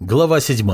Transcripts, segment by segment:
Глава 7.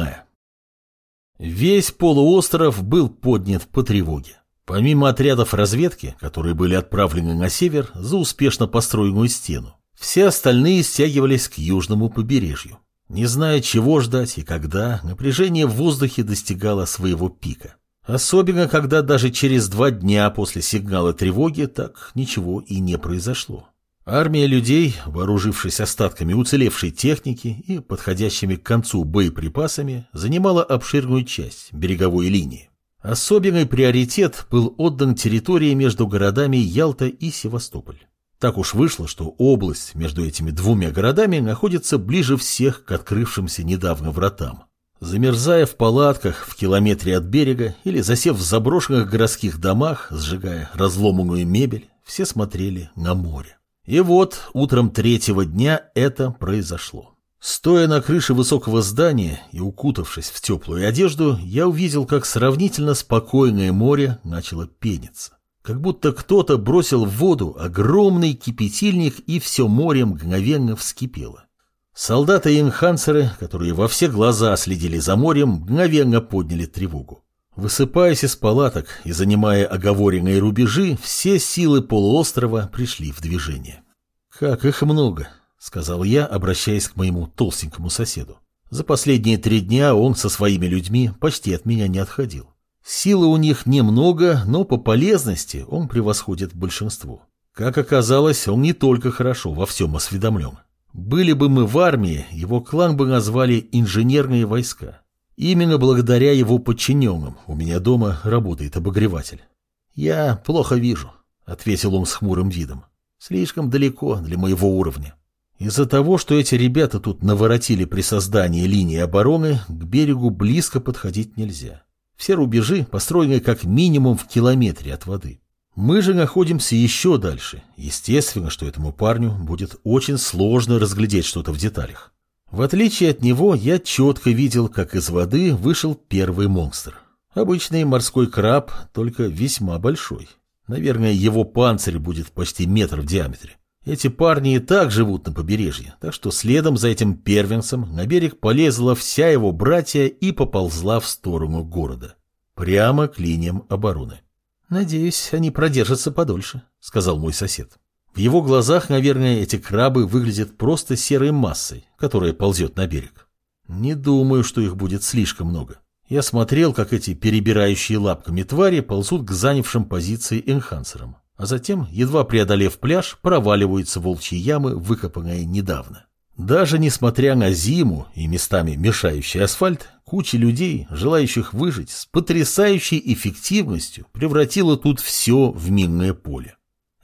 Весь полуостров был поднят по тревоге. Помимо отрядов разведки, которые были отправлены на север за успешно построенную стену, все остальные стягивались к южному побережью. Не зная, чего ждать и когда, напряжение в воздухе достигало своего пика. Особенно, когда даже через два дня после сигнала тревоги так ничего и не произошло. Армия людей, вооружившись остатками уцелевшей техники и подходящими к концу боеприпасами, занимала обширную часть береговой линии. Особенный приоритет был отдан территории между городами Ялта и Севастополь. Так уж вышло, что область между этими двумя городами находится ближе всех к открывшимся недавно вратам. Замерзая в палатках в километре от берега или засев в заброшенных городских домах, сжигая разломанную мебель, все смотрели на море. И вот утром третьего дня это произошло. Стоя на крыше высокого здания и укутавшись в теплую одежду, я увидел, как сравнительно спокойное море начало пениться. Как будто кто-то бросил в воду огромный кипятильник, и все море мгновенно вскипело. Солдаты и инхансеры, которые во все глаза следили за морем, мгновенно подняли тревогу. Высыпаясь из палаток и занимая оговоренные рубежи, все силы полуострова пришли в движение. «Как их много!» — сказал я, обращаясь к моему толстенькому соседу. За последние три дня он со своими людьми почти от меня не отходил. Силы у них немного, но по полезности он превосходит большинство. Как оказалось, он не только хорошо во всем осведомлен. Были бы мы в армии, его клан бы назвали «инженерные войска». Именно благодаря его подчиненным у меня дома работает обогреватель. «Я плохо вижу», — ответил он с хмурым видом. «Слишком далеко для моего уровня. Из-за того, что эти ребята тут наворотили при создании линии обороны, к берегу близко подходить нельзя. Все рубежи построены как минимум в километре от воды. Мы же находимся еще дальше. Естественно, что этому парню будет очень сложно разглядеть что-то в деталях. В отличие от него, я четко видел, как из воды вышел первый монстр. Обычный морской краб, только весьма большой. Наверное, его панцирь будет почти метр в диаметре. Эти парни и так живут на побережье, так что следом за этим первенцем на берег полезла вся его братья и поползла в сторону города. Прямо к линиям обороны. «Надеюсь, они продержатся подольше», — сказал мой сосед. В его глазах, наверное, эти крабы выглядят просто серой массой, которая ползет на берег. Не думаю, что их будет слишком много. Я смотрел, как эти перебирающие лапками твари ползут к занявшим позиции энхансерам, а затем, едва преодолев пляж, проваливаются волчьи ямы, выкопанные недавно. Даже несмотря на зиму и местами мешающий асфальт, куча людей, желающих выжить, с потрясающей эффективностью превратила тут все в минное поле.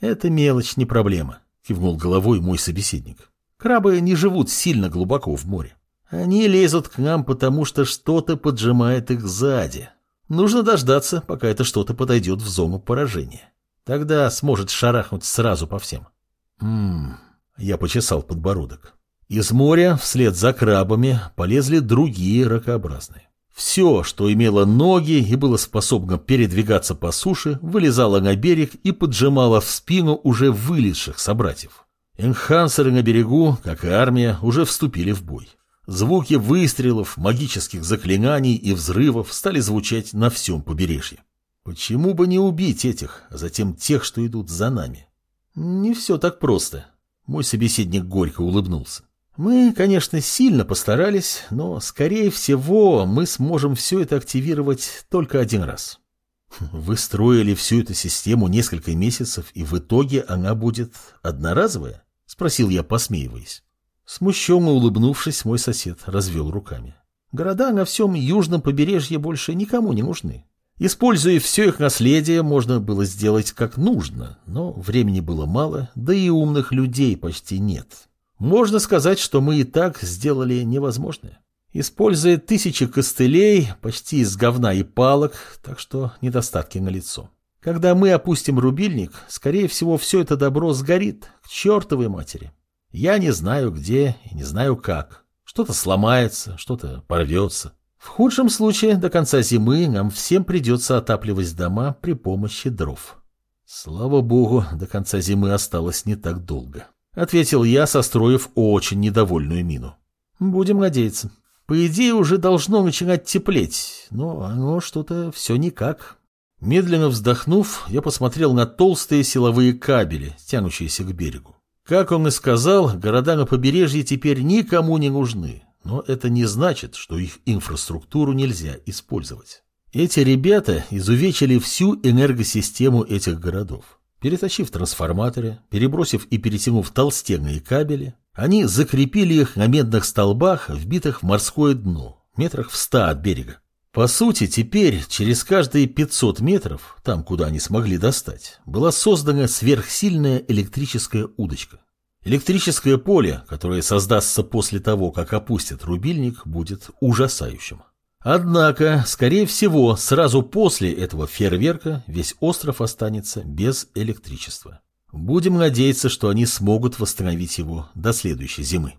«Это мелочь, не проблема», — кивнул головой мой собеседник. «Крабы не живут сильно глубоко в море. Они лезут к нам, потому что что-то поджимает их сзади. Нужно дождаться, пока это что-то подойдет в зону поражения. Тогда сможет шарахнуть сразу по всем». «Ммм...» — я почесал подбородок. Из моря вслед за крабами полезли другие ракообразные. Все, что имело ноги и было способно передвигаться по суше, вылезало на берег и поджимало в спину уже вылезших собратьев. Энхансеры на берегу, как и армия, уже вступили в бой. Звуки выстрелов, магических заклинаний и взрывов стали звучать на всем побережье. Почему бы не убить этих, а затем тех, что идут за нами? Не все так просто. Мой собеседник горько улыбнулся. Мы, конечно, сильно постарались, но, скорее всего, мы сможем все это активировать только один раз. Вы строили всю эту систему несколько месяцев, и в итоге она будет одноразовая? Спросил я, посмеиваясь. Смущенно улыбнувшись, мой сосед развел руками. Города на всем южном побережье больше никому не нужны. Используя все их наследие, можно было сделать как нужно, но времени было мало, да и умных людей почти нет. Можно сказать, что мы и так сделали невозможное. Используя тысячи костылей, почти из говна и палок, так что недостатки налицо. Когда мы опустим рубильник, скорее всего, все это добро сгорит к чертовой матери. Я не знаю где и не знаю как. Что-то сломается, что-то порвется. В худшем случае до конца зимы нам всем придется отапливать дома при помощи дров. Слава богу, до конца зимы осталось не так долго. — ответил я, состроив очень недовольную мину. «Будем надеяться». По идее, уже должно начинать теплеть, но оно что-то все никак. Медленно вздохнув, я посмотрел на толстые силовые кабели, тянущиеся к берегу. Как он и сказал, города на побережье теперь никому не нужны, но это не значит, что их инфраструктуру нельзя использовать. Эти ребята изувечили всю энергосистему этих городов. Перетащив трансформаторы, перебросив и перетянув толстенные кабели, они закрепили их на медных столбах, вбитых в морское дно, метрах в ста от берега. По сути, теперь через каждые 500 метров, там, куда они смогли достать, была создана сверхсильная электрическая удочка. Электрическое поле, которое создастся после того, как опустят рубильник, будет ужасающим. Однако, скорее всего, сразу после этого фейерверка весь остров останется без электричества. Будем надеяться, что они смогут восстановить его до следующей зимы.